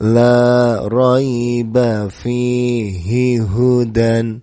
لا ريب فيه هدى.